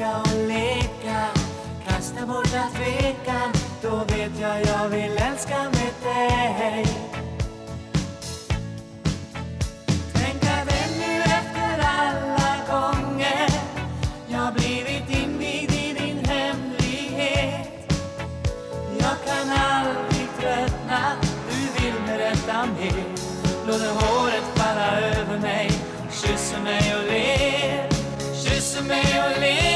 ligga och leka. Kasta bort all tvekan Då vet jag jag vill älska med dig. Tänk att ännu efter alla gånger. Jag blivit invigd i din hemlighet. Jag kan aldrig tröttna Du vill berätta mer. Låter håret falla över mig Kysser mig och ler Kysser mig och ler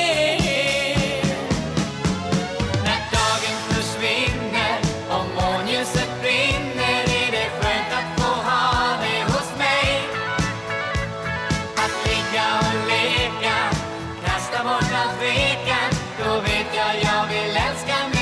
jag vill älska mig